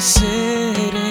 ser